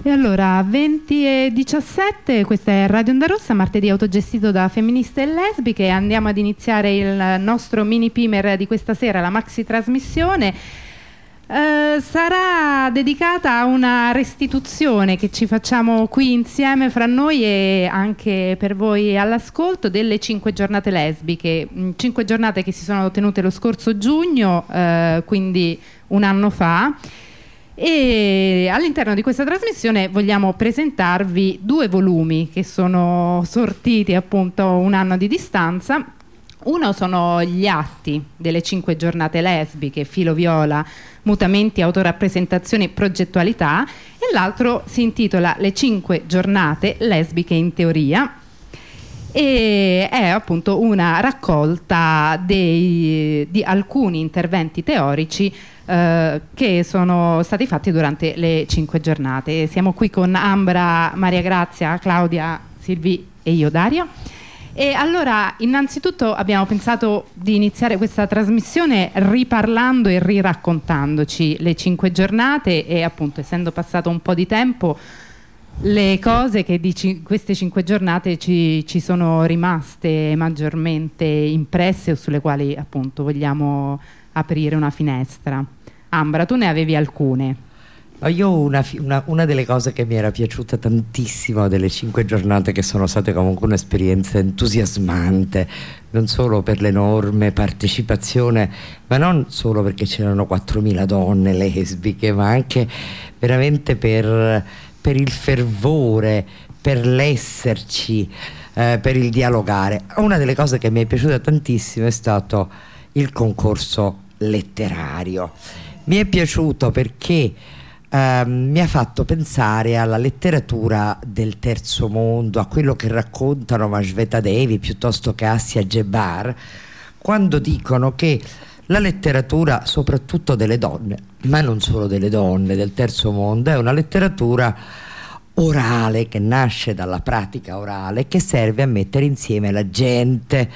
E allora, 20 e 17, questa è Radio Onda Rossa, martedì autogestito da femministe e lesbiche. Andiamo ad iniziare il nostro mini pimer di questa sera, la maxi trasmissione. Uh, sarà dedicata a una restituzione che ci facciamo qui insieme fra noi e anche per voi all'ascolto delle cinque giornate lesbiche, mm, cinque giornate che si sono tenute lo scorso giugno, uh, quindi un anno fa e all'interno di questa trasmissione vogliamo presentarvi due volumi che sono sortiti appunto un anno di distanza. Uno sono gli atti delle cinque giornate lesbiche, filo viola, mutamenti, autorappresentazione e progettualità e l'altro si intitola Le cinque giornate lesbiche in teoria. E è appunto una raccolta dei, di alcuni interventi teorici eh, che sono stati fatti durante le cinque giornate. Siamo qui con Ambra, Maria Grazia, Claudia, Silvi e io Daria. E allora, innanzitutto abbiamo pensato di iniziare questa trasmissione riparlando e riraccontandoci le cinque giornate e appunto essendo passato un po' di tempo le cose che di queste cinque giornate ci, ci, sono rimaste maggiormente impresse o sulle quali appunto vogliamo aprire una finestra. Ambra, tu ne avevi alcune. Io una, una, una, delle cose che mi era piaciuta tantissimo delle cinque giornate che sono state comunque un'esperienza entusiasmante, non solo per l'enorme partecipazione, ma non solo perché c'erano 4.000 donne lesbiche, ma anche veramente per, per il fervore, per l'esserci, eh, per il dialogare. Una delle cose che mi è piaciuta tantissimo è stato il concorso letterario mi è piaciuto perché eh, mi ha fatto pensare alla letteratura del terzo mondo, a quello che raccontano Majveta Devi piuttosto che Assia Jebbar, quando dicono che la letteratura, soprattutto delle donne, ma non solo delle donne del terzo mondo, è una letteratura orale che nasce dalla pratica orale che serve a mettere insieme la gente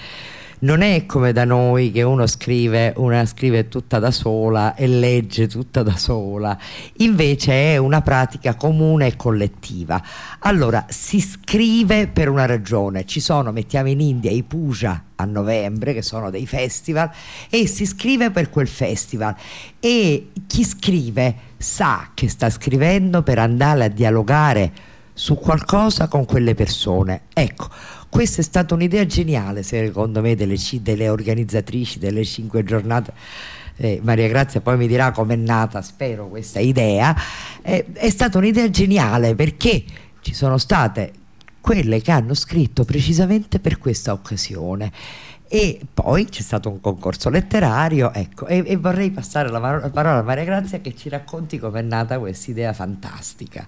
non è come da noi che uno scrive, una scrive tutta da sola e legge tutta da sola, invece è una pratica comune e collettiva. Allora si scrive per una ragione, ci sono, mettiamo in India i puja a novembre che sono dei festival e si scrive per quel festival e chi scrive sa che sta scrivendo per andare a dialogare su qualcosa con quelle persone. Ecco, questa è stata un'idea geniale, secondo me, delle, delle organizzatrici delle cinque giornate. Eh, Maria Grazia poi mi dirà com'è nata, spero, questa idea. Eh, è stata un'idea geniale perché ci sono state quelle che hanno scritto precisamente per questa occasione e poi c'è stato un concorso letterario ecco, e, e vorrei passare la, la parola a Maria Grazia che ci racconti com'è nata questa idea fantastica.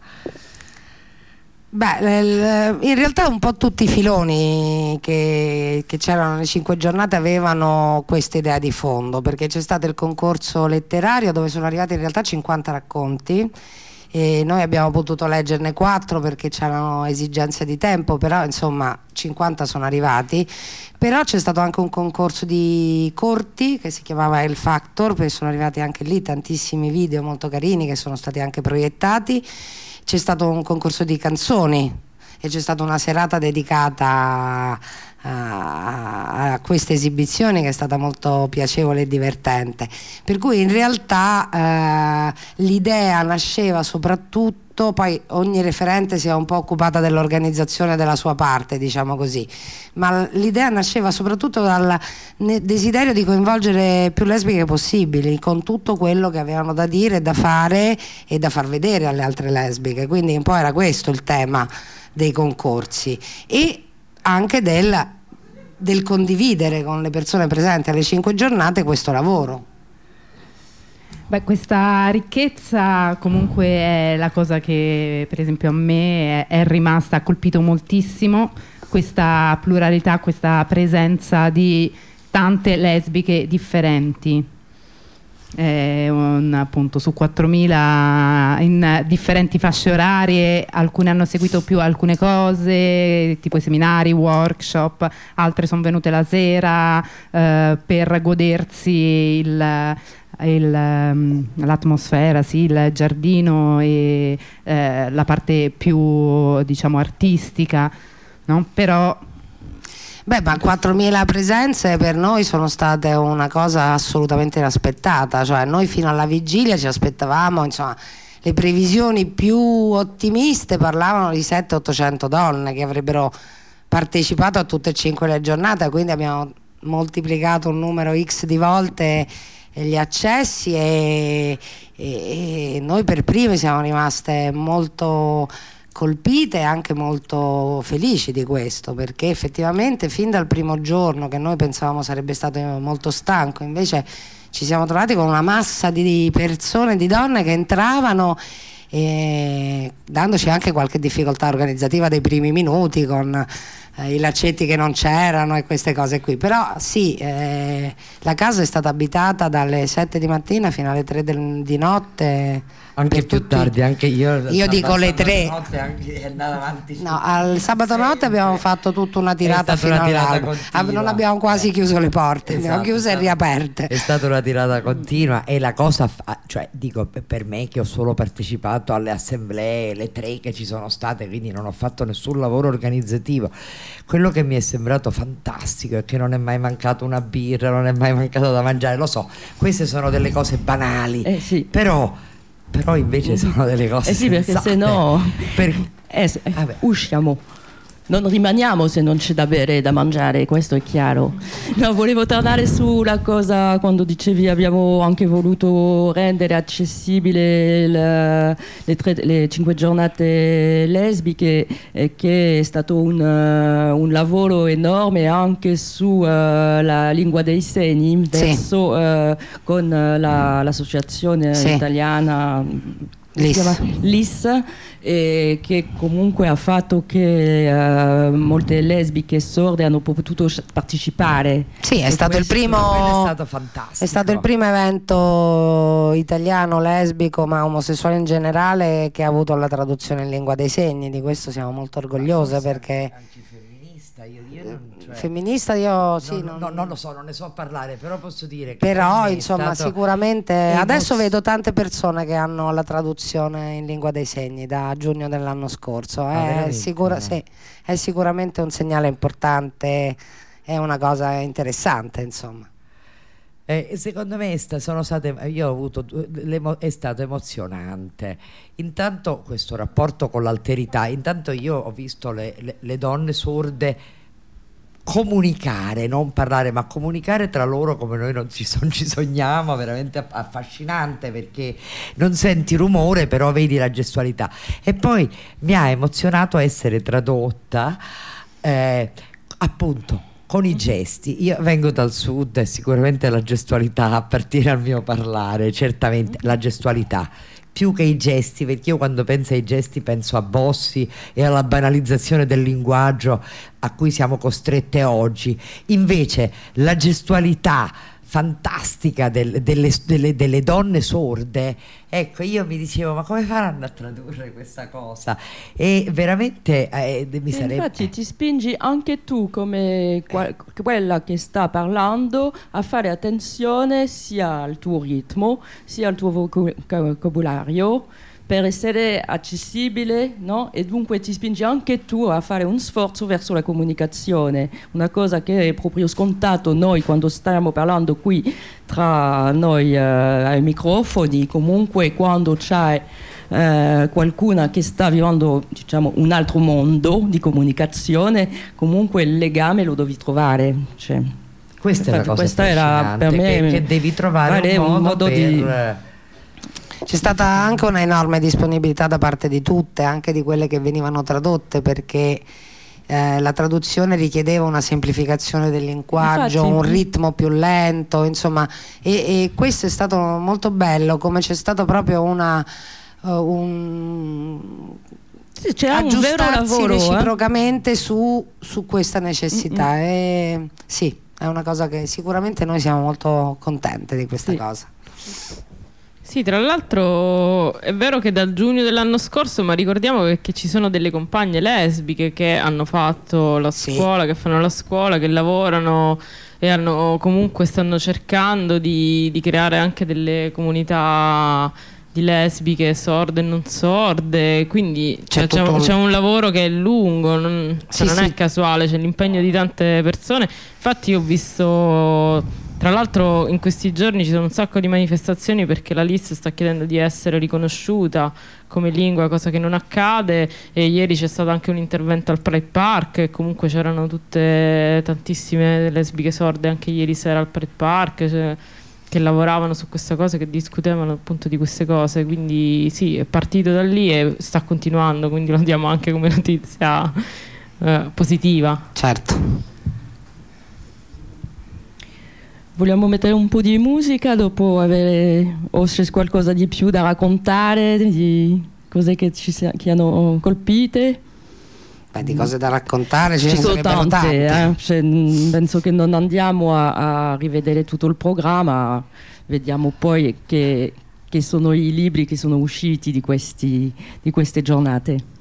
Beh, in realtà un po' tutti i filoni che, che c'erano nelle cinque giornate avevano questa idea di fondo, perché c'è stato il concorso letterario dove sono arrivati in realtà 50 racconti e noi abbiamo potuto leggerne 4 perché c'erano esigenze di tempo, però insomma 50 sono arrivati. Però c'è stato anche un concorso di corti che si chiamava El Factor, perché sono arrivati anche lì tantissimi video molto carini che sono stati anche proiettati c'è stato un concorso di canzoni e c'è stata una serata dedicata a, a questa esibizione che è stata molto piacevole e divertente. Per cui in realtà eh, l'idea nasceva soprattutto poi ogni referente si è un po' occupata dell'organizzazione della sua parte, diciamo così, ma l'idea nasceva soprattutto dal desiderio di coinvolgere più lesbiche possibili con tutto quello che avevano da dire, da fare e da far vedere alle altre lesbiche, quindi un po' era questo il tema dei concorsi e anche del, del condividere con le persone presenti alle cinque giornate questo lavoro. Beh, questa ricchezza comunque è la cosa che per esempio a me è rimasta, ha colpito moltissimo questa pluralità, questa presenza di tante lesbiche differenti eh, un, appunto su 4.000 in differenti fasce orarie, alcune hanno seguito più alcune cose, tipo i seminari, workshop, altre sono venute la sera eh, per godersi il, eh, ehm, l'atmosfera, sì, il giardino e eh, la parte più diciamo artistica, no? però Beh, ma 4.000 presenze per noi sono state una cosa assolutamente inaspettata, cioè noi fino alla vigilia ci aspettavamo, insomma, le previsioni più ottimiste parlavano di 700-800 donne che avrebbero partecipato a tutte e cinque le giornate, quindi abbiamo moltiplicato un numero X di volte gli accessi e, e, e noi per primi siamo rimaste molto colpite e anche molto felici di questo perché effettivamente fin dal primo giorno che noi pensavamo sarebbe stato molto stanco invece ci siamo trovati con una massa di persone, di donne che entravano e dandoci anche qualche difficoltà organizzativa dei primi minuti con eh, i laccetti che non c'erano e queste cose qui. Però sì eh, la casa è stata abitata dalle 7 di mattina fino alle 3 del, di notte anche più tutti, tardi anche io io dico le 3 avanti no, al sabato notte abbiamo fatto tutta una tirata fino all'alba. Non abbiamo quasi chiuso le porte esatto, abbiamo chiuse e riaperte. È stata una tirata continua e la cosa cioè dico per me che ho solo partecipato alle assemblee le tre che ci sono state quindi non ho fatto nessun lavoro organizzativo. Quello che mi è sembrato fantastico è che non è mai mancato una birra, non è mai mancato da mangiare, lo so, queste sono delle cose banali, eh sì. però, però, invece sono delle cose... Eh sì, perché se no... Per... Eh, usciamo non rimaniamo se non c'è da bere e da mangiare, questo è chiaro. No, volevo tornare sulla cosa quando dicevi abbiamo anche voluto rendere accessibile le, le, tre, le cinque giornate lesbiche, eh, che è stato un, uh, un, lavoro enorme anche sulla uh, lingua dei segni, verso, sì. uh, con l'associazione sì. italiana L'IS. L'IS eh, che comunque ha fatto che uh, molte lesbiche sorde hanno potuto partecipare. Sì, è stato, primo, è stato È stato il primo evento italiano lesbico, ma omosessuale in generale, che ha avuto la traduzione in lingua dei segni. Di questo siamo molto orgogliose perché io, io non, cioè, femminista io sì, no, non, no, non, lo so, non ne so parlare, però posso dire che però insomma sicuramente adesso vedo tante persone che hanno la traduzione in lingua dei segni da giugno dell'anno scorso, ah, è, sicura, sì, è sicuramente un segnale importante, è una cosa interessante insomma. Eh, secondo me sono state, io ho avuto, è stato emozionante. Intanto questo rapporto con l'alterità, intanto io ho visto le, le, le donne sorde comunicare, non parlare, ma comunicare tra loro come noi non ci, non ci, sogniamo, veramente affascinante perché non senti rumore, però vedi la gestualità. E poi mi ha emozionato essere tradotta eh, appunto con i gesti. Io vengo dal sud e sicuramente la gestualità appartiene al mio parlare, certamente la gestualità più che i gesti, perché io quando penso ai gesti penso a Bossi e alla banalizzazione del linguaggio a cui siamo costrette oggi. Invece la gestualità fantastica del, delle, delle, delle, donne sorde, ecco io mi dicevo ma come faranno a tradurre questa cosa? E veramente eh, mi sarebbe... Infatti ti spingi anche tu come quella che sta parlando a fare attenzione sia al tuo ritmo, sia al tuo vocabolario per essere accessibile no? e dunque ti spingi anche tu a fare un sforzo verso la comunicazione, una cosa che è proprio scontato noi quando stiamo parlando qui tra noi eh, ai microfoni, comunque quando c'è eh, qualcuna che sta vivendo diciamo, un altro mondo di comunicazione, comunque il legame lo devi trovare. Cioè, questa, cosa questa era per me che, che devi trovare un modo, un modo per... di c'è stata anche una enorme disponibilità da parte di tutte, anche di quelle che venivano tradotte, perché eh, la traduzione richiedeva una semplificazione del linguaggio, Infatti, un ritmo più lento, insomma, e, e, questo è stato molto bello, come c'è stato proprio una... Uh, un, c'è un vero lavoro eh. reciprocamente eh? su, su, questa necessità. Mm -mm. E, sì, è una cosa che sicuramente noi siamo molto contenti di questa sì. cosa. Sì, tra l'altro è vero che dal giugno dell'anno scorso, ma ricordiamo che, che, ci sono delle compagne lesbiche che hanno fatto la scuola, sì. che fanno la scuola, che lavorano e hanno, comunque stanno cercando di, di creare anche delle comunità di lesbiche sorde e non sorde, quindi c'è, c'è, un, un, lavoro che è lungo, non, cioè sì, non sì. è casuale, c'è l'impegno di tante persone. Infatti io ho visto, tra l'altro in questi giorni ci sono un sacco di manifestazioni perché la LIS sta chiedendo di essere riconosciuta come lingua, cosa che non accade e ieri c'è stato anche un intervento al Pride Park e comunque c'erano tutte tantissime lesbiche sorde anche ieri sera al Pride Park. Cioè, che lavoravano su questa cosa, che discutevano appunto di queste cose, quindi sì, è partito da lì e sta continuando, quindi lo diamo anche come notizia eh, positiva. Certo. Vogliamo mettere un po' di musica dopo avere o c'è qualcosa di più da raccontare, di cose che ci che hanno colpite? Beh, di cose da raccontare ci, ci sono tante, eh? cioè, penso che non andiamo a, a, rivedere tutto il programma, vediamo poi che, che, sono i libri che sono usciti di, questi, di queste giornate.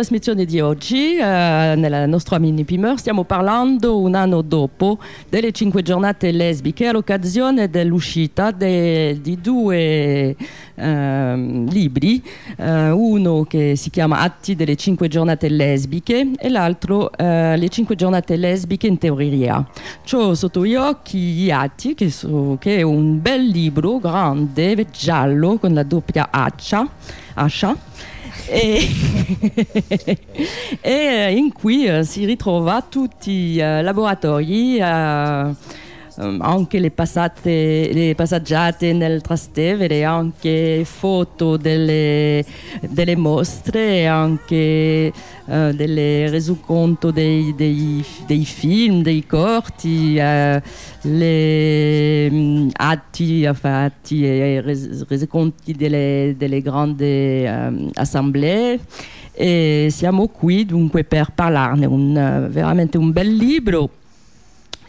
Trasmissione di oggi, eh, nella nostra mini primer, stiamo parlando un anno dopo delle cinque giornate lesbiche all'occasione dell'uscita de, di due eh, libri, eh, uno che si chiama Atti delle cinque giornate lesbiche e l'altro eh, Le cinque giornate lesbiche in teoria. Ho sotto gli occhi gli atti, che, so, che è un bel libro grande, giallo, con la doppia ascia, ascia e, e in cui uh, si ritrova tutti i uh, laboratori uh, um, anche le, passate, le passaggiate nel Trastevere, anche foto delle, delle mostre, anche uh, delle resoconto dei, dei, dei, film, dei corti, uh, le um, atti, atti e res, resoconti delle, delle grandi um, assemblee. E siamo qui dunque per parlarne, un, veramente un bel libro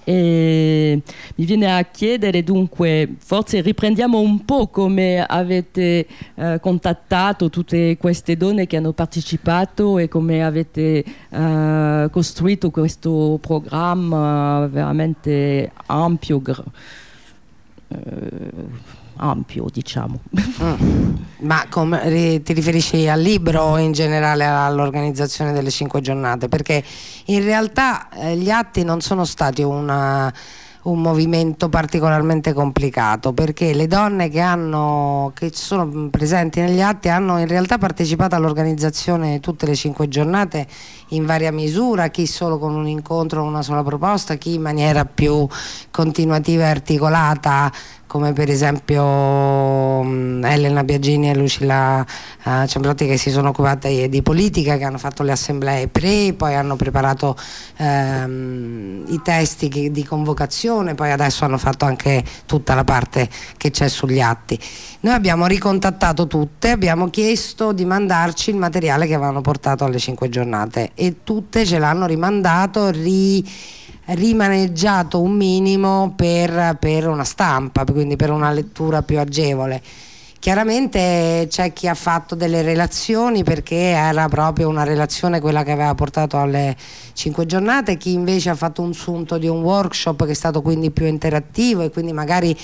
e mi viene a chiedere dunque, forse riprendiamo un po' come avete eh, contattato tutte queste donne che hanno partecipato e come avete eh, costruito questo programma veramente ampio. Eh, ampio, diciamo. Mm. Ma come, ti riferisci al libro o in generale all'organizzazione delle cinque giornate? Perché in realtà eh, gli atti non sono stati una, un movimento particolarmente complicato perché le donne che, hanno, che sono presenti negli atti hanno in realtà partecipato all'organizzazione tutte le cinque giornate in varia misura, chi solo con un incontro una sola proposta, chi in maniera più continuativa e articolata come per esempio um, Elena Biagini e Lucilla uh, Ciambrotti che si sono occupate di politica, che hanno fatto le assemblee pre, poi hanno preparato um, i testi di convocazione, poi adesso hanno fatto anche tutta la parte che c'è sugli atti. Noi abbiamo ricontattato tutte, abbiamo chiesto di mandarci il materiale che avevano portato alle cinque giornate e tutte ce l'hanno rimandato, ri rimaneggiato un minimo per, per una stampa, quindi per una lettura più agevole. Chiaramente c'è chi ha fatto delle relazioni perché era proprio una relazione quella che aveva portato alle cinque giornate, chi invece ha fatto un sunto di un workshop che è stato quindi più interattivo e quindi magari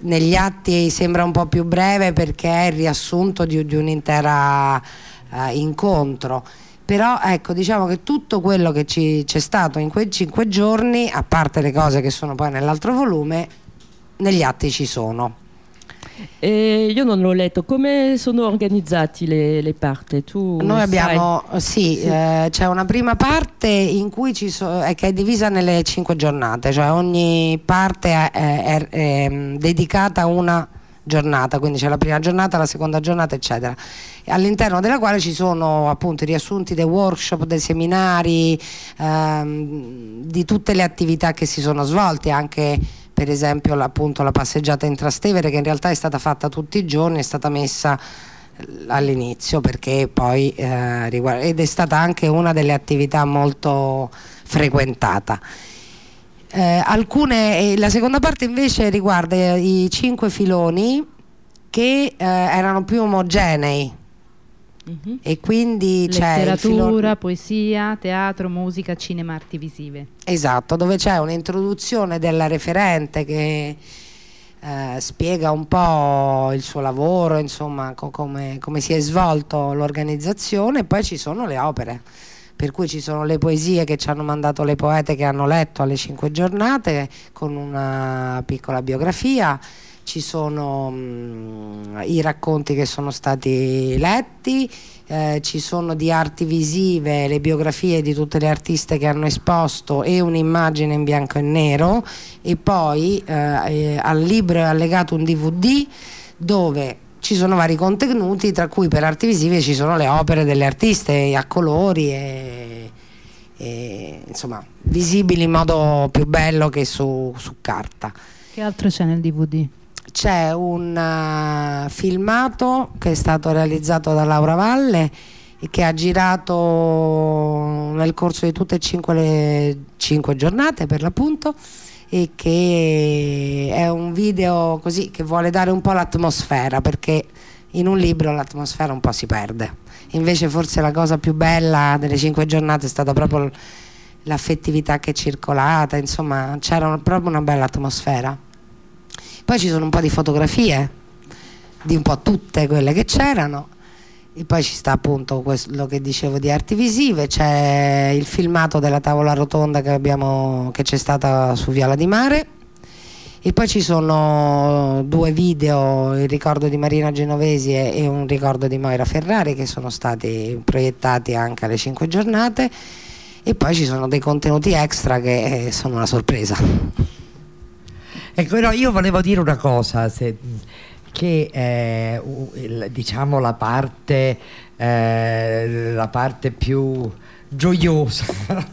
negli atti sembra un po' più breve perché è il riassunto di, di un intero uh, incontro però ecco diciamo che tutto quello che c'è stato in quei cinque giorni a parte le cose che sono poi nell'altro volume negli atti ci sono e io non l'ho letto, come sono organizzati le, le parti? Tu Noi abbiamo, sì, sì. Eh, c'è una prima parte in cui ci so, eh, che è divisa nelle cinque giornate, cioè ogni parte è, è, è, è dedicata a una giornata, quindi c'è la prima giornata, la seconda giornata, eccetera, all'interno della quale ci sono appunto i riassunti dei workshop, dei seminari, ehm, di tutte le attività che si sono svolte, anche per esempio appunto la passeggiata in Trastevere che in realtà è stata fatta tutti i giorni, è stata messa all'inizio perché poi eh, riguarda, ed è stata anche una delle attività molto frequentata. Eh, alcune, eh, la seconda parte invece riguarda i cinque filoni che eh, erano più omogenei mm-hmm. e quindi c'è letteratura, poesia, teatro, musica, cinema, arti visive. Esatto, dove c'è un'introduzione della referente che eh, spiega un po' il suo lavoro, insomma, co- come, come si è svolto l'organizzazione e poi ci sono le opere per cui ci sono le poesie che ci hanno mandato le poete che hanno letto alle cinque giornate con una piccola biografia. Ci sono mh, mm, i racconti che sono stati letti, eh, ci sono di arti visive le biografie di tutte le artiste che hanno esposto e un'immagine in bianco e nero. E poi eh, eh al libro è allegato un DVD dove ci sono vari contenuti, tra cui per arti visive ci sono le opere delle artiste a colori e, e insomma visibili in modo più bello che su, su carta. Che altro c'è nel DVD? C'è un uh, filmato che è stato realizzato da Laura Valle e che ha girato nel corso di tutte e cinque le cinque giornate per l'appunto e che è un video così che vuole dare un po' l'atmosfera perché in un libro l'atmosfera un po' si perde. Invece forse la cosa più bella delle cinque giornate è stata proprio l'affettività che è circolata insomma c'era proprio una bella atmosfera. Poi ci sono un po' di fotografie di un po' tutte quelle che c'erano e poi ci sta appunto quello che dicevo di arti visive, c'è il filmato della tavola rotonda che, abbiamo, che c'è stata su Viola di Mare e poi ci sono due video, il ricordo di Marina Genovesi e un ricordo di Moira Ferrari che sono stati proiettati anche alle 5 giornate e poi ci sono dei contenuti extra che eh, sono una sorpresa. Ecco, no, io volevo dire una cosa, se, che eh, diciamo la parte, eh, la parte più gioiosa,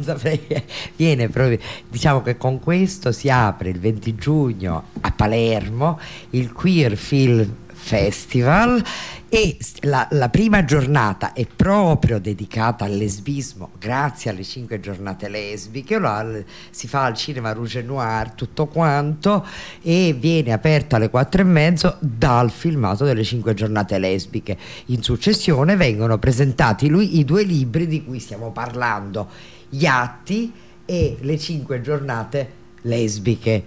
viene proprio, diciamo che con questo si apre il 20 giugno a Palermo il Queer Film Festival e la, la, prima giornata è proprio dedicata al lesbismo grazie alle cinque giornate lesbiche la, si fa al cinema Rouge Noir tutto quanto e viene aperta alle quattro e mezzo dal filmato delle cinque giornate lesbiche. In successione vengono presentati lui, i due libri di cui stiamo parlando gli atti e le cinque giornate lesbiche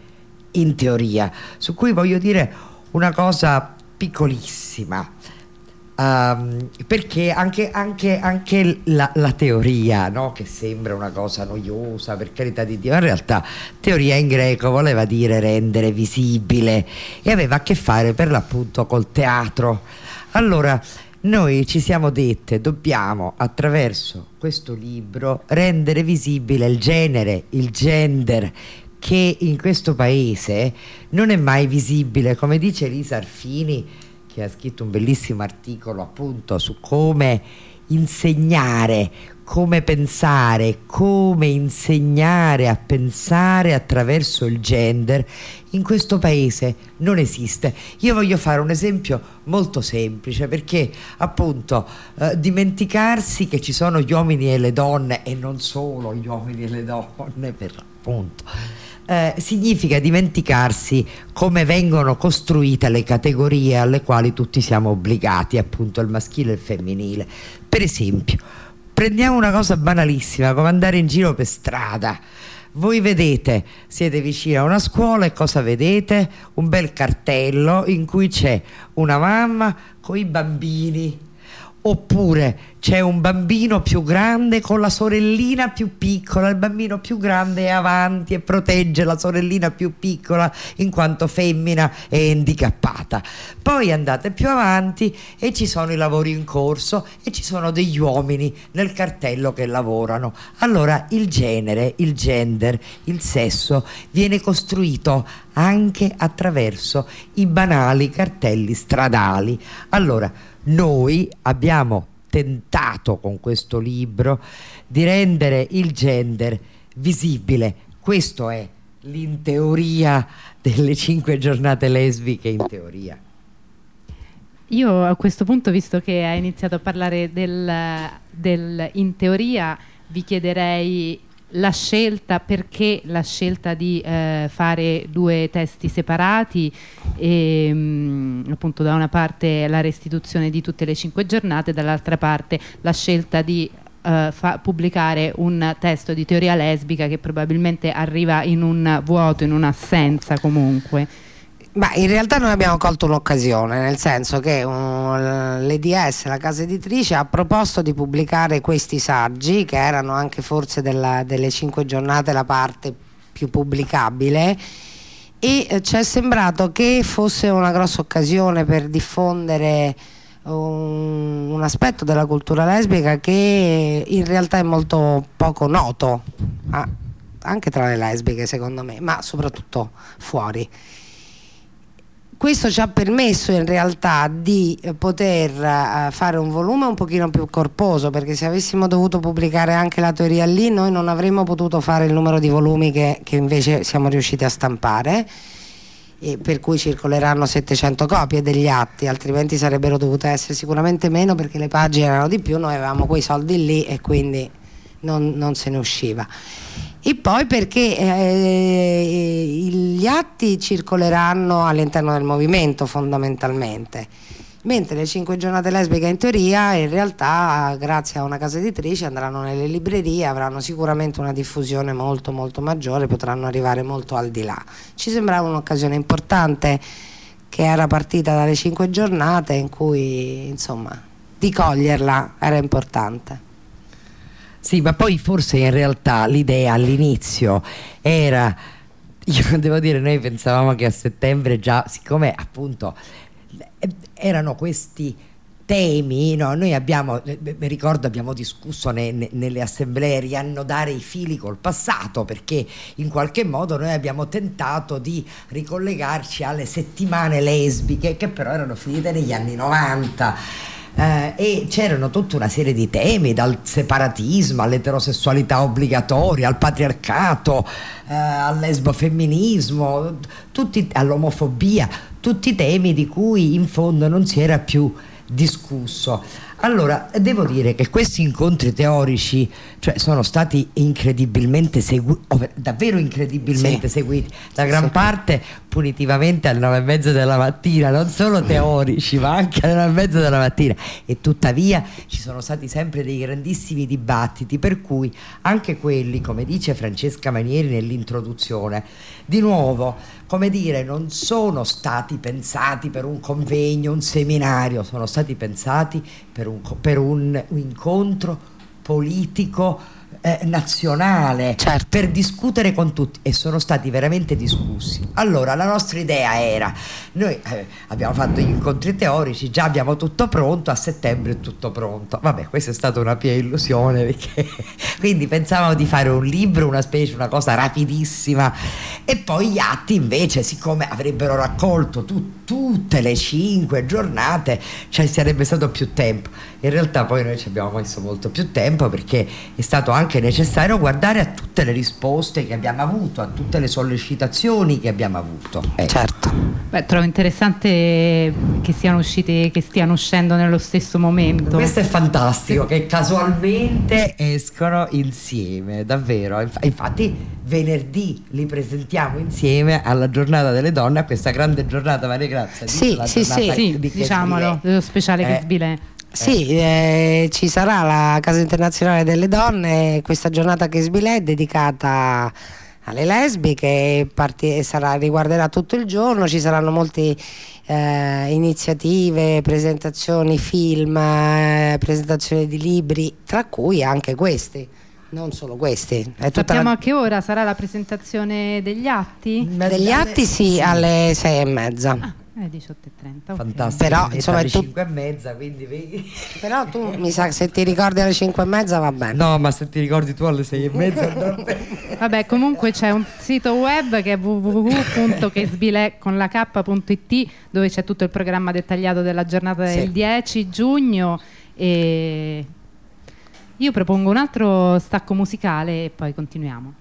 in teoria. Su cui voglio dire una cosa piccolissima um, perché anche, anche, anche la, la, teoria no? che sembra una cosa noiosa per carità di Dio in realtà teoria in greco voleva dire rendere visibile e aveva a che fare per l'appunto col teatro allora noi ci siamo dette dobbiamo attraverso questo libro rendere visibile il genere, il gender che in questo paese non è mai visibile, come dice Elisa Arfini, che ha scritto un bellissimo articolo appunto su come insegnare, come pensare, come insegnare a pensare attraverso il gender in questo paese non esiste. Io voglio fare un esempio molto semplice perché appunto eh, dimenticarsi che ci sono gli uomini e le donne e non solo gli uomini e le donne per appunto eh, significa dimenticarsi come vengono costruite le categorie alle quali tutti siamo obbligati, appunto il maschile e il femminile. Per esempio, prendiamo una cosa banalissima come andare in giro per strada. Voi vedete, siete vicino a una scuola e cosa vedete? Un bel cartello in cui c'è una mamma con i bambini oppure c'è un bambino più grande con la sorellina più piccola, il bambino più grande è avanti e protegge la sorellina più piccola in quanto femmina e handicappata. Poi andate più avanti e ci sono i lavori in corso e ci sono degli uomini nel cartello che lavorano. Allora il genere, il gender, il sesso viene costruito anche attraverso i banali cartelli stradali. Allora, noi abbiamo tentato con questo libro di rendere il gender visibile. Questo è l'inteoria delle cinque giornate lesbiche in teoria. Io a questo punto, visto che hai iniziato a parlare del, del in teoria, vi chiederei la scelta, perché la scelta di eh, fare due testi separati e mh, mm, appunto da una parte la restituzione di tutte le cinque giornate, dall'altra parte la scelta di eh, pubblicare un testo di teoria lesbica che probabilmente arriva in un vuoto, in un'assenza comunque. Ma in realtà noi abbiamo colto un'occasione, nel senso che um, l'EDS, la casa editrice, ha proposto di pubblicare questi saggi, che erano anche forse della, delle cinque giornate la parte più pubblicabile, e eh, ci è sembrato che fosse una grossa occasione per diffondere un, un aspetto della cultura lesbica che in realtà è molto poco noto, anche tra le lesbiche secondo me, ma soprattutto fuori questo ci ha permesso in realtà di eh, poter uh, fare un volume un pochino più corposo perché se avessimo dovuto pubblicare anche la teoria lì noi non avremmo potuto fare il numero di volumi che, che invece siamo riusciti a stampare per cui circoleranno 700 copie degli atti altrimenti sarebbero dovute essere sicuramente meno perché le pagine erano di più noi avevamo quei soldi lì e quindi non, non se ne usciva e poi perché eh, gli atti circoleranno all'interno del movimento fondamentalmente. Mentre le cinque giornate lesbiche in teoria in realtà grazie a una casa editrice andranno nelle librerie avranno sicuramente una diffusione molto molto maggiore potranno arrivare molto al di là. Ci sembrava un'occasione importante che era partita dalle cinque giornate in cui insomma di coglierla era importante sì, ma poi forse in realtà l'idea all'inizio era io devo dire, noi pensavamo che a settembre già, siccome appunto erano questi temi, no? noi abbiamo, eh, mi ricordo abbiamo discusso ne, ne, nelle assemblee riannodare i fili col passato perché in qualche modo noi abbiamo tentato di ricollegarci alle settimane lesbiche che però erano finite negli anni 90 eh, e c'erano tutta una serie di temi, dal separatismo all'eterosessualità obbligatoria, al patriarcato, eh, al lesbofemminismo, tutti, all'omofobia, tutti temi di cui in fondo non si era più discusso. Allora, devo dire che questi incontri teorici cioè, sono stati incredibilmente seguiti, davvero incredibilmente sì. seguiti, la gran sì. parte punitivamente alle nove e mezza della mattina, non solo teorici, ma anche alle nove e mezza della mattina. E tuttavia ci sono stati sempre dei grandissimi dibattiti, per cui anche quelli, come dice Francesca Manieri nell'introduzione, di nuovo, come dire, non sono stati pensati per un convegno, un seminario, sono stati pensati per un per un incontro politico eh, nazionale certo. per discutere con tutti e sono stati veramente discussi. Allora la nostra idea era, noi eh, abbiamo fatto gli incontri teorici, già abbiamo tutto pronto, a settembre è tutto pronto. Vabbè, questa è stata una pia illusione perché quindi pensavamo di fare un libro, una specie, una cosa rapidissima e poi gli atti invece, siccome avrebbero raccolto tu, tutte le cinque giornate, cioè sarebbe stato più tempo. In realtà poi noi ci abbiamo messo molto più tempo perché è stato anche necessario guardare a tutte le risposte che abbiamo avuto, a tutte le sollecitazioni che abbiamo avuto. Ecco. Certo. Beh, trovo interessante che siano usciti, che stiano uscendo nello stesso momento. Questo è fantastico, che casualmente escono insieme, davvero. Infatti venerdì li presentiamo insieme alla giornata delle donne, a questa grande giornata, Maria Grazia. Sì, sì, sì, sì, diciamolo, lo speciale eh, che sì, eh, ci sarà la Casa Internazionale delle Donne, questa giornata che sbilè è dedicata alle lesbiche sarà, riguarderà tutto il giorno, ci saranno molte eh, iniziative, presentazioni, film, eh, presentazioni di libri, tra cui anche questi. Non solo questi. Sappiamo la... a che ora sarà la presentazione degli atti? Degli atti sì, sì. alle sei e mezza. Ah. Eh, 18.30. Fantastico. Però insomma alle tu... 5 e mezza, quindi vedi. Però tu mi sa che se ti ricordi alle 5 e mezza va bene. No, ma se ti ricordi tu alle 6 e mezza Vabbè, comunque c'è un sito web che è www.kesbile.it dove c'è tutto il programma dettagliato della giornata del sì. 10 giugno e io propongo un altro stacco musicale e poi continuiamo.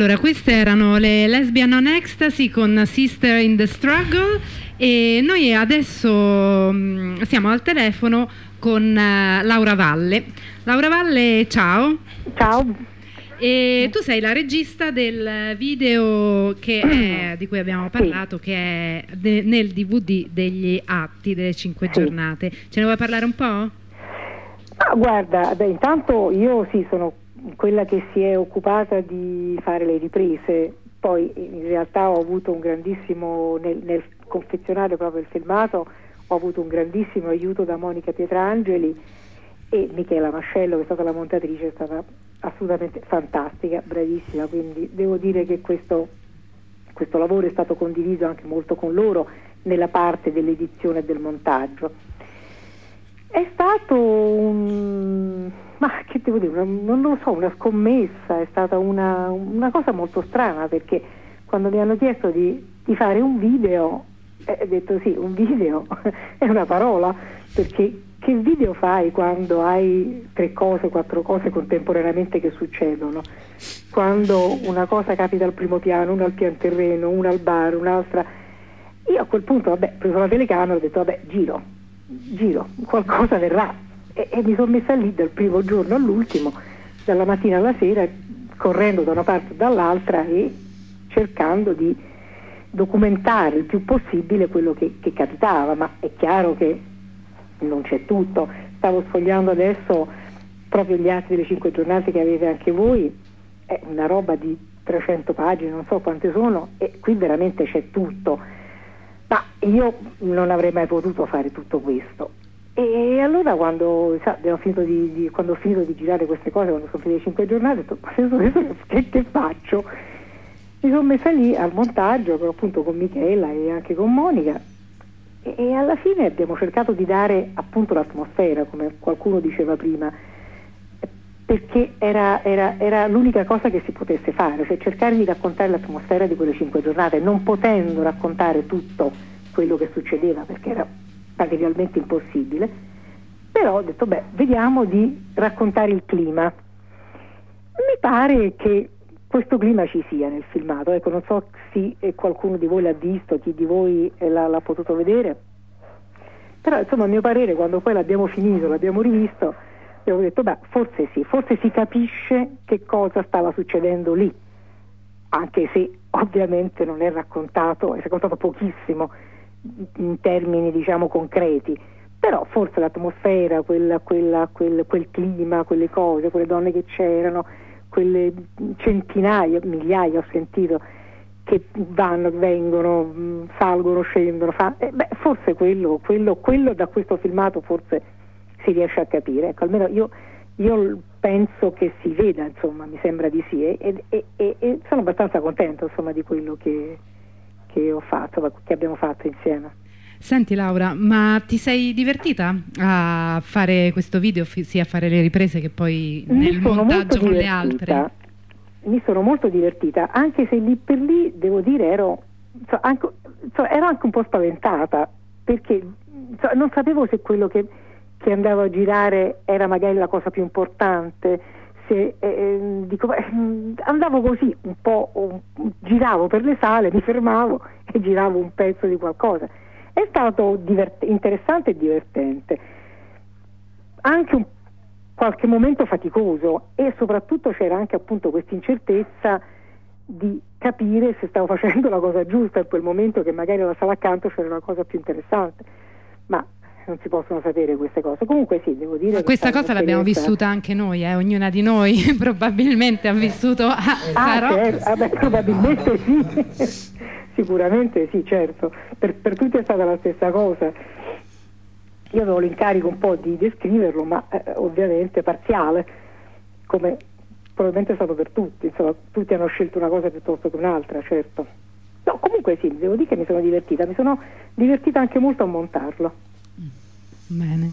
Allora, queste erano le Lesbian on Ecstasy con Sister in the Struggle e noi adesso mh, mm, siamo al telefono con uh, Laura Valle. Laura Valle, ciao. Ciao. E tu sei la regista del video è, di cui abbiamo parlato, sì. che è de, nel DVD degli atti delle cinque sì. giornate. Ce ne vuoi parlare un po'? Ah, guarda, beh, intanto io sì, sono quella che si è occupata di fare le riprese, poi in realtà ho avuto un grandissimo, nel, nel confezionare proprio il filmato, ho avuto un grandissimo aiuto da Monica Pietrangeli e Michela Mascello che è stata la montatrice, è stata assolutamente fantastica, bravissima, quindi devo dire che questo, questo lavoro è stato condiviso anche molto con loro nella parte dell'edizione e del montaggio. È stato un, ma che devo dire, non lo so, una scommessa, è stata una, una cosa molto strana perché quando mi hanno chiesto di, di fare un video, eh, ho detto sì, un video è una parola, perché che video fai quando hai tre cose, quattro cose contemporaneamente che succedono? Quando una cosa capita al primo piano, una al pian terreno, una al bar, un'altra. Io a quel punto, vabbè, ho preso la telecamera e ho detto, vabbè, giro, giro, qualcosa verrà. E, e mi sono messa lì dal primo giorno all'ultimo, dalla mattina alla sera, correndo da una parte o dall'altra e cercando di documentare il più possibile quello che, che capitava, ma è chiaro che non c'è tutto. Stavo sfogliando adesso proprio gli atti delle cinque giornate che avete anche voi, è una roba di 300 pagine, non so quante sono, e qui veramente c'è tutto ma io non avrei mai potuto fare tutto questo. E allora quando, sa, di, di, quando ho finito di girare queste cose, quando sono finite le cinque giornate, ho detto, adesso che, che faccio? Mi sono messa lì al montaggio, appunto con Michela e anche con Monica, e, e alla fine abbiamo cercato di dare appunto l'atmosfera, come qualcuno diceva prima, perché era, era, era, l'unica cosa che si potesse fare, cioè cercare di raccontare l'atmosfera di quelle cinque giornate, non potendo raccontare tutto quello che succedeva perché era materialmente impossibile, però ho detto beh, vediamo di raccontare il clima. Mi pare che questo clima ci sia nel filmato, ecco, non so se qualcuno di voi l'ha visto, chi di voi l'ha, l'ha potuto vedere, però insomma a mio parere quando poi l'abbiamo finito, l'abbiamo rivisto, ho detto, beh, forse sì, forse si capisce che cosa stava succedendo lì, anche se ovviamente non è raccontato, è raccontato pochissimo in termini diciamo concreti, però forse l'atmosfera, quella, quella, quel, quel clima, quelle cose, quelle donne che c'erano, quelle centinaia, migliaia ho sentito, che vanno, vengono, salgono, scendono, fa, eh, beh, forse quello, quello, quello da questo filmato forse si riesce a capire. Ecco, almeno io, io, penso che si veda, insomma, mi sembra di sì, e, e, e, e sono abbastanza contenta insomma, di quello che, che ho fatto, che abbiamo fatto insieme. Senti Laura, ma ti sei divertita a fare questo video, sia a fare le riprese che poi nel montaggio con le altre? Mi sono molto divertita, anche se lì per lì, devo dire, ero, so, anche, so, ero anche un po' spaventata, perché so, non sapevo se quello che che andavo a girare era magari la cosa più importante. Se, eh, ehm, dico, eh, andavo così un po', un, giravo per le sale, mi fermavo e giravo un pezzo di qualcosa. È stato divert- interessante e divertente, anche un qualche momento faticoso e soprattutto c'era anche appunto questa incertezza di capire se stavo facendo la cosa giusta in quel momento che magari alla sala accanto c'era una cosa più interessante. Ma non si possono sapere queste cose. Comunque sì, devo dire... Ma questa cosa l'abbiamo vissuta anche noi, eh? ognuna di noi probabilmente ha vissuto a ah, certo. ah, beh, probabilmente sì, sicuramente sì, certo. Per, per tutti è stata la stessa cosa. Io avevo l'incarico un po' di descriverlo, ma eh, ovviamente parziale, come probabilmente è stato per tutti, insomma, tutti hanno scelto una cosa piuttosto che un'altra, certo. No, comunque sì, devo dire che mi sono divertita, mi sono divertita anche molto a montarlo. Bene.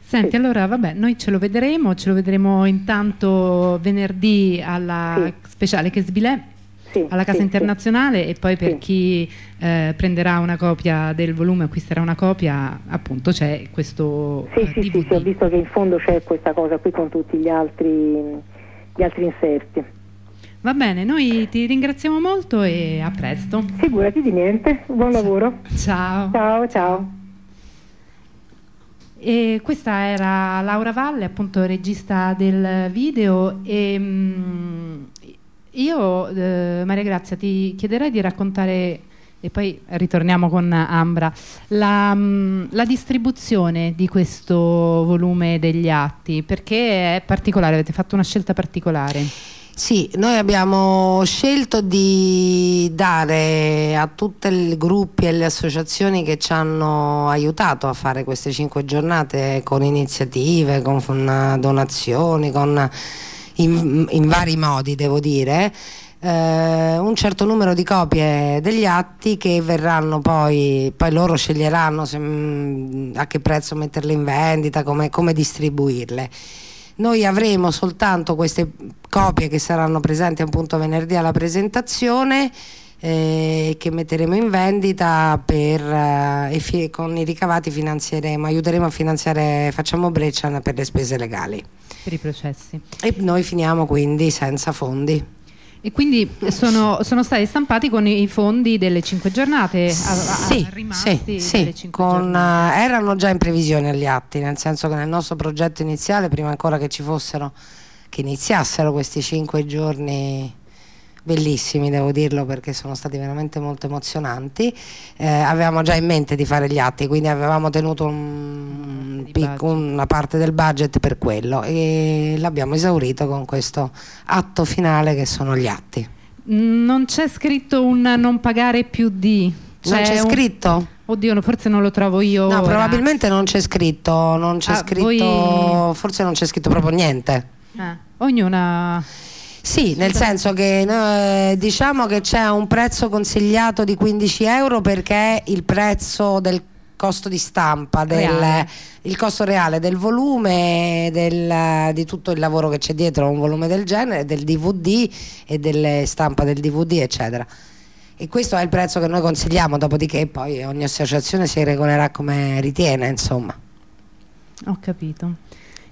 Senti, sì. allora vabbè, noi ce lo vedremo, ce lo vedremo intanto venerdì alla sì. speciale che sbilè sì, alla Casa Internazionale e poi per chi eh, prenderà una copia del volume, acquisterà una copia, appunto c'è questo sì, eh, sì, sì, ho visto che in fondo c'è questa cosa qui con tutti gli altri, gli altri inserti. Va bene, noi ti ringraziamo molto e a presto. Figurati di niente, buon lavoro. Ciao. Ciao, ciao. E questa era Laura Valle, appunto regista del video. E, mh, mm, io, eh, Maria Grazia, ti chiederei di raccontare, e poi ritorniamo con Ambra, la, mh, mm, la distribuzione di questo volume degli atti, perché è particolare, avete fatto una scelta particolare. Sì, noi abbiamo scelto di dare a tutti i gruppi e le associazioni che ci hanno aiutato a fare queste cinque giornate con iniziative, con donazioni, con, in, in vari modi devo dire, eh, un certo numero di copie degli atti che verranno poi, poi loro sceglieranno se, mm, a che prezzo metterle in vendita, come, come distribuirle. Noi avremo soltanto queste copie che saranno presenti appunto venerdì alla presentazione eh, che metteremo in vendita per, eh, e con i ricavati finanzieremo, aiuteremo a finanziare, facciamo breccia per le spese legali. Per i processi. E noi finiamo quindi senza fondi. E quindi sono, sono, stati stampati con i fondi delle cinque giornate a, sì, sì, sì con, uh, erano già in previsione agli atti, nel senso che nel nostro progetto iniziale, prima ancora che ci fossero, che iniziassero questi cinque giorni bellissimi devo dirlo perché sono stati veramente molto emozionanti eh, avevamo già in mente di fare gli atti quindi avevamo tenuto un, pic, una parte del budget per quello e l'abbiamo esaurito con questo atto finale che sono gli atti non c'è scritto un non pagare più di c'è non c'è un... scritto? Oddio, forse non lo trovo io. No, ora. probabilmente non c'è scritto, non c'è ah, scritto, voi... forse non c'è scritto proprio niente. Eh, ognuna sì, nel senso che no, diciamo che c'è un prezzo consigliato di 15 euro perché è il prezzo del costo di stampa, del, il costo reale del volume, del, di tutto il lavoro che c'è dietro a un volume del genere, del DVD e delle stampa del DVD, eccetera. E questo è il prezzo che noi consigliamo, dopodiché poi ogni associazione si regolerà come ritiene, insomma. Ho capito.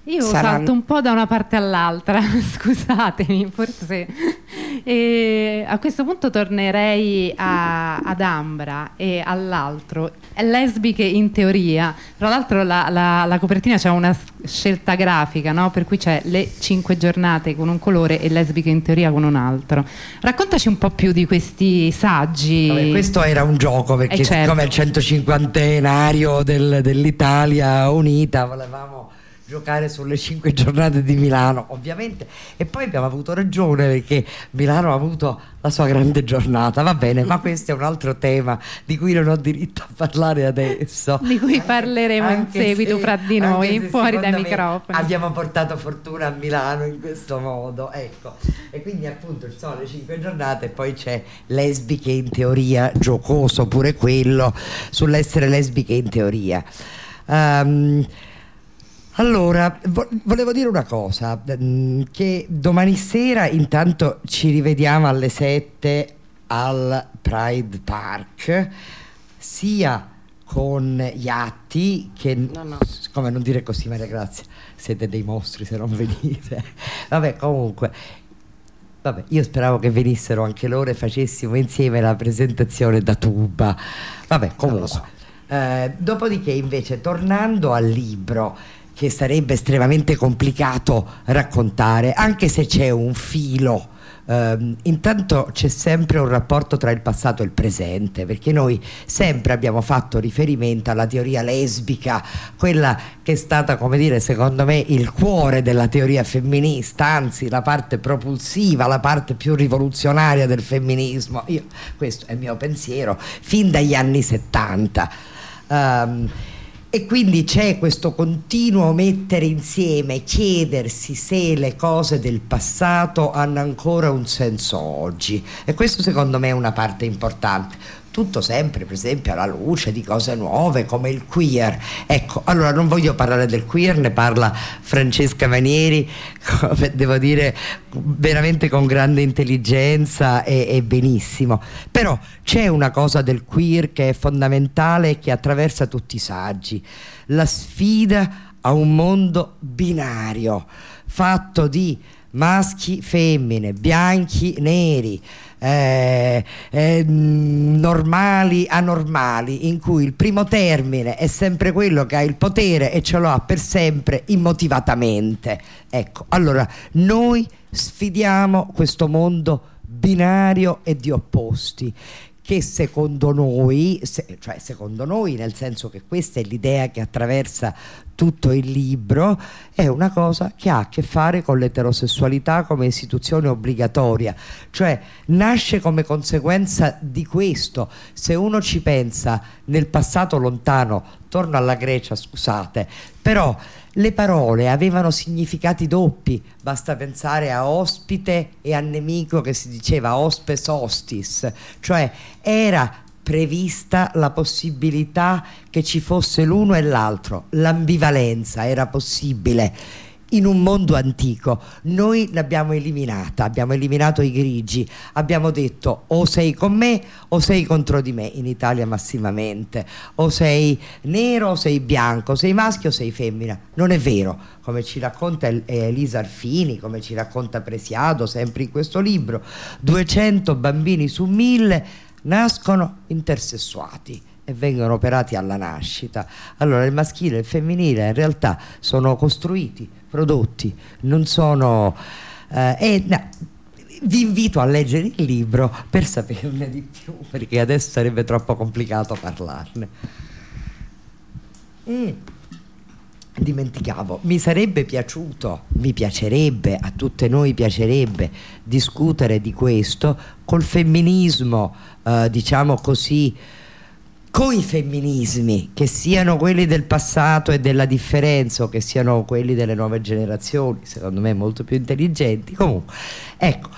Io Saranno... salto un po' da una parte all'altra, scusatemi, forse. E a questo punto tornerei a, ad Ambra e all'altro. Lesbiche in teoria. Tra l'altro la, la, la copertina c'è una scelta grafica, no? per cui c'è le cinque giornate con un colore e lesbiche in teoria con un altro. Raccontaci un po' più di questi saggi. Vabbè, questo era un gioco perché eh certo. siccome è il 150 del, dell'Italia unita volevamo giocare sulle cinque giornate di Milano, ovviamente. E poi abbiamo avuto ragione perché Milano ha avuto la sua grande giornata, va bene, ma questo è un altro tema di cui non ho diritto a parlare adesso. Di cui parleremo anche in seguito se, fra di noi, fuori dai microfoni. Abbiamo portato fortuna a Milano in questo modo, ecco. E quindi appunto ci sono le cinque giornate e poi c'è lesbiche in teoria, giocoso pure quello, sull'essere lesbiche in teoria. Um, allora, vo- volevo dire una cosa, mm, che domani sera intanto ci rivediamo alle 7 al Pride Park, sia con gli atti che... No, no. Come non dire così Maria Grazia, siete dei mostri se non venite. Vabbè, comunque... Vabbè, io speravo che venissero anche loro e facessimo insieme la presentazione da tuba. Vabbè, comunque. So. Eh, dopodiché invece tornando al libro che sarebbe estremamente complicato raccontare, anche se c'è un filo. Uh, intanto c'è sempre un rapporto tra il passato e il presente, perché noi sempre abbiamo fatto riferimento alla teoria lesbica, quella che è stata, come dire, secondo me il cuore della teoria femminista, anzi la parte propulsiva, la parte più rivoluzionaria del femminismo. Io, questo è il mio pensiero, fin dagli anni 70. Um, ehm, e quindi c'è questo continuo mettere insieme, chiedersi se le cose del passato hanno ancora un senso oggi. E questo secondo me è una parte importante tutto sempre per esempio alla luce di cose nuove come il queer. Ecco, allora non voglio parlare del queer, ne parla Francesca Manieri, devo dire veramente con grande intelligenza e, e benissimo. Però c'è una cosa del queer che è fondamentale e che attraversa tutti i saggi, la sfida a un mondo binario fatto di maschi, femmine, bianchi, neri, eh, eh, normali, anormali, in cui il primo termine è sempre quello che ha il potere e ce lo ha per sempre immotivatamente. Ecco, allora noi sfidiamo questo mondo binario e di opposti che secondo noi, cioè secondo noi nel senso che questa è l'idea che attraversa tutto il libro, è una cosa che ha a che fare con l'eterosessualità come istituzione obbligatoria, cioè nasce come conseguenza di questo. Se uno ci pensa nel passato lontano, torno alla Grecia, scusate, però le parole avevano significati doppi, basta pensare a ospite e a nemico che si diceva hospes hostis, cioè era prevista la possibilità che ci fosse l'uno e l'altro, l'ambivalenza era possibile in un mondo antico. Noi l'abbiamo eliminata, abbiamo eliminato i grigi, abbiamo detto o sei con me o sei contro di me, in Italia massivamente, o sei nero o sei bianco, sei maschio o sei femmina. Non è vero, come ci racconta Elisa Arfini, come ci racconta Presiado, sempre in questo libro, 200 bambini su 1000 nascono intersessuati e vengono operati alla nascita. Allora il maschile e il femminile in realtà sono costruiti prodotti, non sono... Eh, e, no, vi invito a leggere il libro per saperne di più, perché adesso sarebbe troppo complicato parlarne. Mm. Dimenticavo, mi sarebbe piaciuto, mi piacerebbe, a tutte noi piacerebbe discutere di questo col femminismo, eh, diciamo così, coi femminismi, che siano quelli del passato e della differenza o che siano quelli delle nuove generazioni, secondo me molto più intelligenti. Comunque, ecco,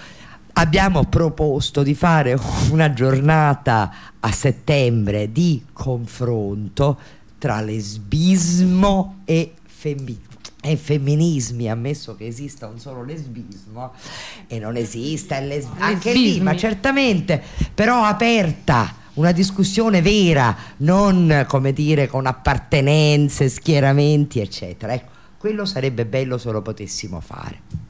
abbiamo proposto di fare una giornata a settembre di confronto tra lesbismo e femminismo e femminismi, ammesso che esista un solo lesbismo e non esista il lesbismo, anche lì, ma certamente, però aperta una discussione vera, non come dire con appartenenze, schieramenti, eccetera. Ecco, quello sarebbe bello se lo potessimo fare.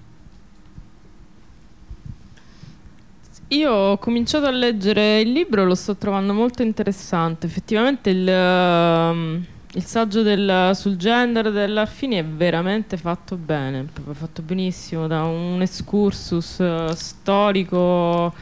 Io ho cominciato a leggere il libro, lo sto trovando molto interessante. Effettivamente il, uh, il saggio del, sul gender dell'Arfini è veramente fatto bene, fatto benissimo, da un excursus uh, storico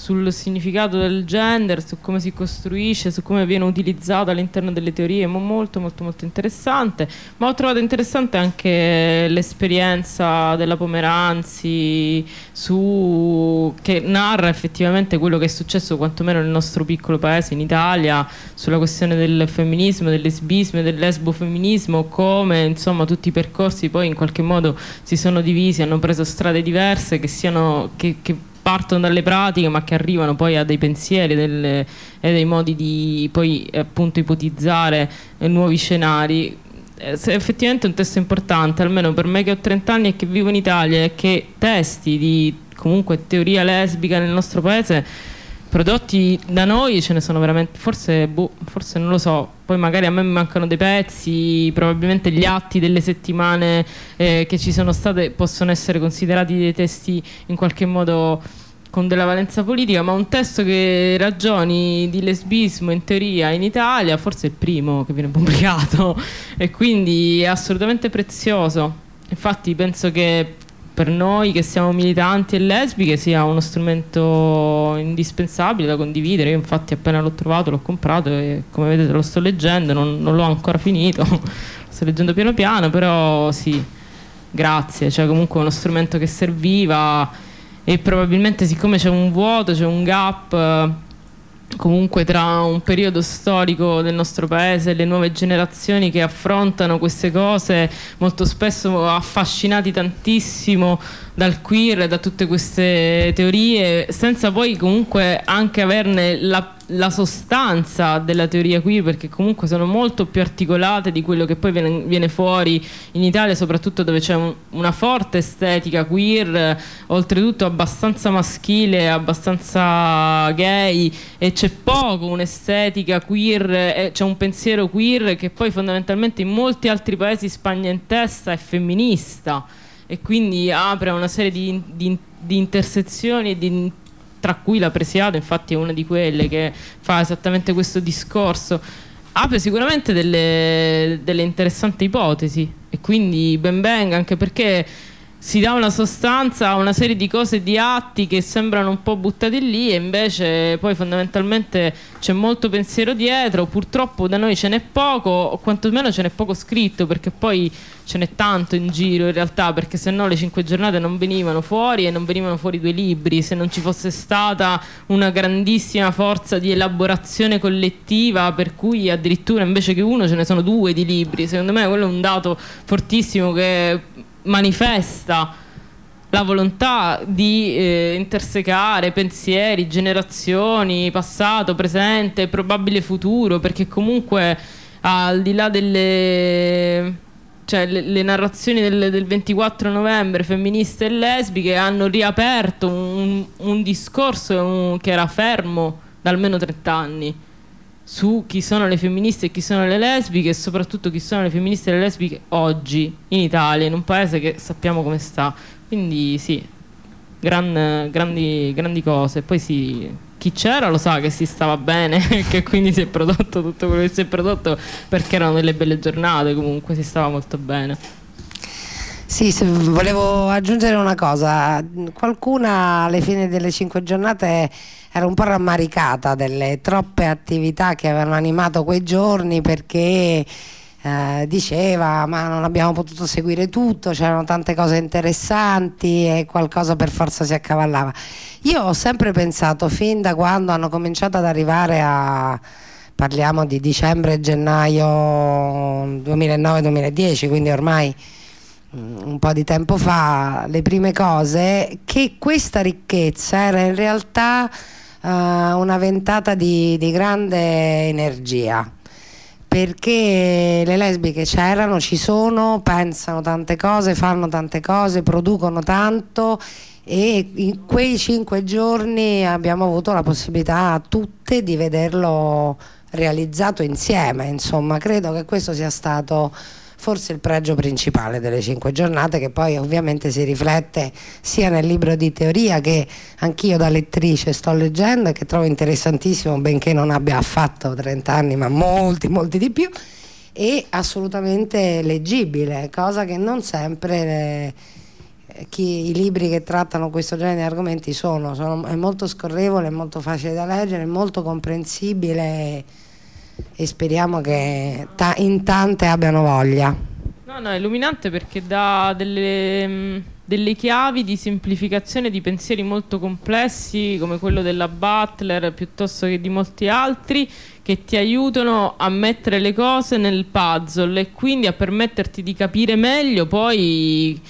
sul significato del gender, su come si costruisce, su come viene utilizzato all'interno delle teorie, molto molto molto interessante, ma ho trovato interessante anche l'esperienza della Pomeranzi su, che narra effettivamente quello che è successo quantomeno nel nostro piccolo paese in Italia sulla questione del femminismo, del lesbismo e del lesbofemminismo, come insomma tutti i percorsi poi in qualche modo si sono divisi, hanno preso strade diverse che siano che, che partono dalle pratiche ma che arrivano poi a dei pensieri delle, e dei modi di poi appunto ipotizzare nuovi scenari. Eh, è effettivamente un testo importante almeno per me che ho 30 anni e che vivo in Italia e che testi di comunque teoria lesbica nel nostro paese prodotti da noi ce ne sono veramente forse, boh, forse non lo so poi magari a me mancano dei pezzi probabilmente gli atti delle settimane eh, che ci sono state possono essere considerati dei testi in qualche modo con della valenza politica ma un testo che ragioni di lesbismo in teoria in Italia forse è il primo che viene pubblicato e quindi è assolutamente prezioso. Infatti penso che per noi che siamo militanti e lesbiche sia uno strumento indispensabile da condividere. Io infatti appena l'ho trovato l'ho comprato e come vedete lo sto leggendo, non, non l'ho ancora finito, lo sto leggendo piano piano, però sì, grazie, cioè comunque uno strumento che serviva e probabilmente siccome c'è un vuoto, c'è un gap comunque tra un periodo storico del nostro paese e le nuove generazioni che affrontano queste cose molto spesso affascinati tantissimo dal queer e da tutte queste teorie senza poi comunque anche averne la la sostanza della teoria qui perché comunque sono molto più articolate di quello che poi viene, viene fuori in Italia soprattutto dove c'è un, una forte estetica queer oltretutto abbastanza maschile abbastanza gay e c'è poco un'estetica queer c'è un pensiero queer che poi fondamentalmente in molti altri paesi Spagna in testa è femminista. E quindi apre una serie di, di, di intersezioni di, tra cui la Presiado infatti è una di quelle che fa esattamente questo discorso. Apre sicuramente delle, delle interessanti ipotesi e quindi ben venga anche perché si dà una sostanza a una serie di cose e di atti che sembrano un po' buttati lì e invece poi fondamentalmente c'è molto pensiero dietro. Purtroppo da noi ce n'è poco o quantomeno ce n'è poco scritto perché poi ce n'è tanto in giro in realtà perché se no le cinque giornate non venivano fuori e non venivano fuori due libri. Se non ci fosse stata una grandissima forza di elaborazione collettiva per cui addirittura invece che uno ce ne sono due di libri. Secondo me quello è un dato fortissimo che manifesta la volontà di eh, intersecare pensieri, generazioni, passato, presente, probabile futuro, perché comunque al di là delle cioè, le, le, narrazioni del, del, 24 novembre femministe e lesbiche hanno riaperto un, un discorso che era fermo da almeno 30 anni su chi sono le femministe e chi sono le lesbiche e soprattutto chi sono le femministe e le lesbiche oggi in Italia, in un paese che sappiamo come sta. Quindi sì, gran, grandi, grandi cose. Poi sì, chi c'era lo sa che si stava bene che quindi si è prodotto tutto quello che si è prodotto perché erano delle belle giornate, comunque si stava molto bene. Sì, volevo aggiungere una cosa. Qualcuna alle fine delle cinque giornate era un po' rammaricata delle troppe attività che avevano animato quei giorni perché eh, diceva ma non abbiamo potuto seguire tutto, c'erano tante cose interessanti e qualcosa per forza si accavallava. Io ho sempre pensato fin da quando hanno cominciato ad arrivare a parliamo di dicembre gennaio 2009-2010, quindi ormai mm, un po' di tempo fa, le prime cose, che questa ricchezza era in realtà uh, una ventata di, di grande energia. Perché le lesbiche c'erano, ci sono, pensano tante cose, fanno tante cose, producono tanto e in quei cinque giorni abbiamo avuto la possibilità tutte di vederlo realizzato insieme, insomma credo che questo sia stato forse il pregio principale delle cinque giornate che poi ovviamente si riflette sia nel libro di teoria che anch'io da lettrice sto leggendo e che trovo interessantissimo benché non abbia affatto 30 anni ma molti molti di più e assolutamente leggibile cosa che non sempre eh, chi, i libri che trattano questo genere di argomenti sono, sono è molto scorrevole, molto facile da leggere, molto comprensibile e speriamo che ta- in tante abbiano voglia. No, no, è illuminante perché dà delle, mm, delle, chiavi di semplificazione di pensieri molto complessi come quello della Butler piuttosto che di molti altri che ti aiutano a mettere le cose nel puzzle e quindi a permetterti di capire meglio poi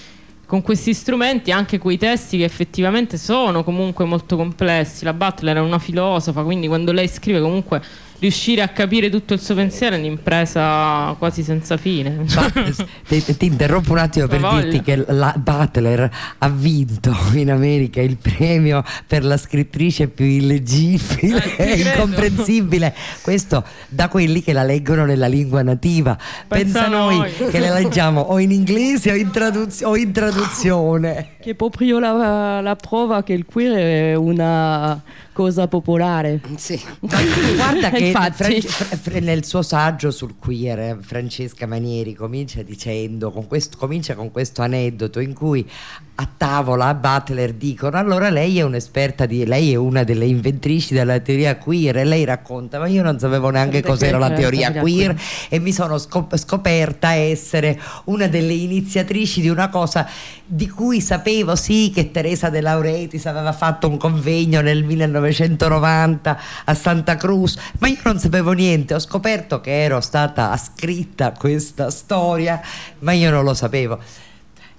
con questi strumenti anche quei testi che effettivamente sono comunque molto complessi. La Butler è una filosofa, quindi quando lei scrive comunque riuscire a capire tutto il suo pensiero è un'impresa quasi senza fine. ti, ti, interrompo un attimo per voglia. dirti che la Butler ha vinto in America il premio per la scrittrice più illegibile e eh, incomprensibile. Questo da quelli che la leggono nella lingua nativa. Pensa, Pensa noi, noi che la leggiamo o in inglese o in, traduz- o in traduzione. Che è proprio la, la prova che il queer è una cosa popolare. Sì. Guarda che Fran- nel suo saggio sul queer Francesca Manieri comincia dicendo, con questo, comincia con questo aneddoto in cui a tavola a Butler dicono allora lei è un'esperta di lei è una delle inventrici della teoria queer e lei racconta ma io non sapevo neanche cos'era la teoria queer e mi sono scop- scoperta essere una delle iniziatrici di una cosa di cui sapevo sì che Teresa De Lauretis aveva fatto un convegno nel 1990 a Santa Cruz ma io non sapevo niente ho scoperto che ero stata scritta questa storia ma io non lo sapevo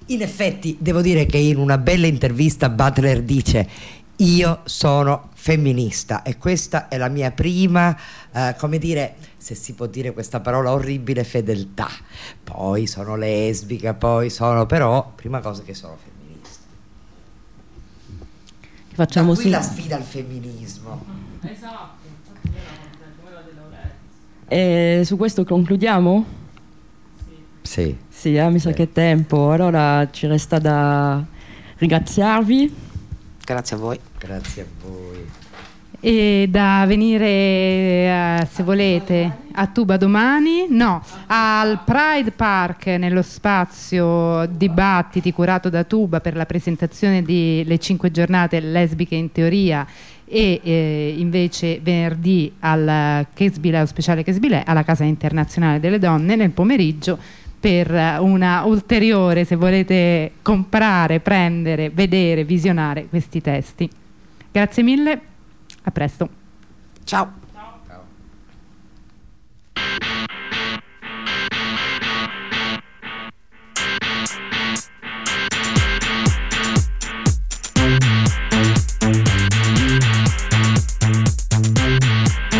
in effetti devo dire che in una bella intervista Butler dice io sono femminista e questa è la mia prima, eh, come dire, se si può dire questa parola orribile, fedeltà. Poi sono lesbica, poi sono però, prima cosa che sono femminista. Facciamo da qui su... la sfida al femminismo. Esatto. E su questo concludiamo? Sì. Sì, eh, mi sa che è tempo. Allora ci resta da ringraziarvi. Grazie a voi. Grazie a voi. E da venire, eh, se volete, a Tuba domani, no, al Pride Park nello spazio dibattiti curato da Tuba per la presentazione delle cinque giornate lesbiche in teoria e eh, invece venerdì al Chesbilè, speciale Chesbilè alla Casa Internazionale delle Donne nel pomeriggio per una ulteriore, se volete comprare, prendere, vedere, visionare questi testi. Grazie mille, a presto. Ciao.